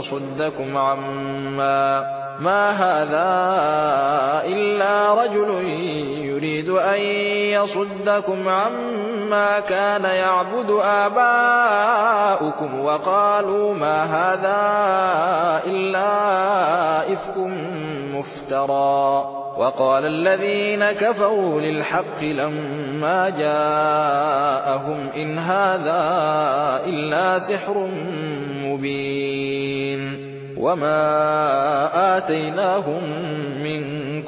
يصدكم عما ما هذا إلا رجل يريد أن يصدكم عما كان يعبد آباؤكم وقالوا ما هذا إلا إفك مفترى. وقال الذين كفروا للحق لما جاءهم إن هذا إلا سحر مبين. وما آتيناهم من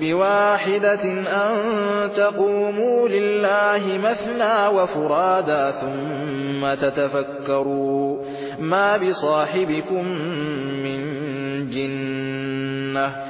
بواحدة أن تقوموا لله مثنى وفرادا ثم تتفكروا ما بصاحبكم من جنة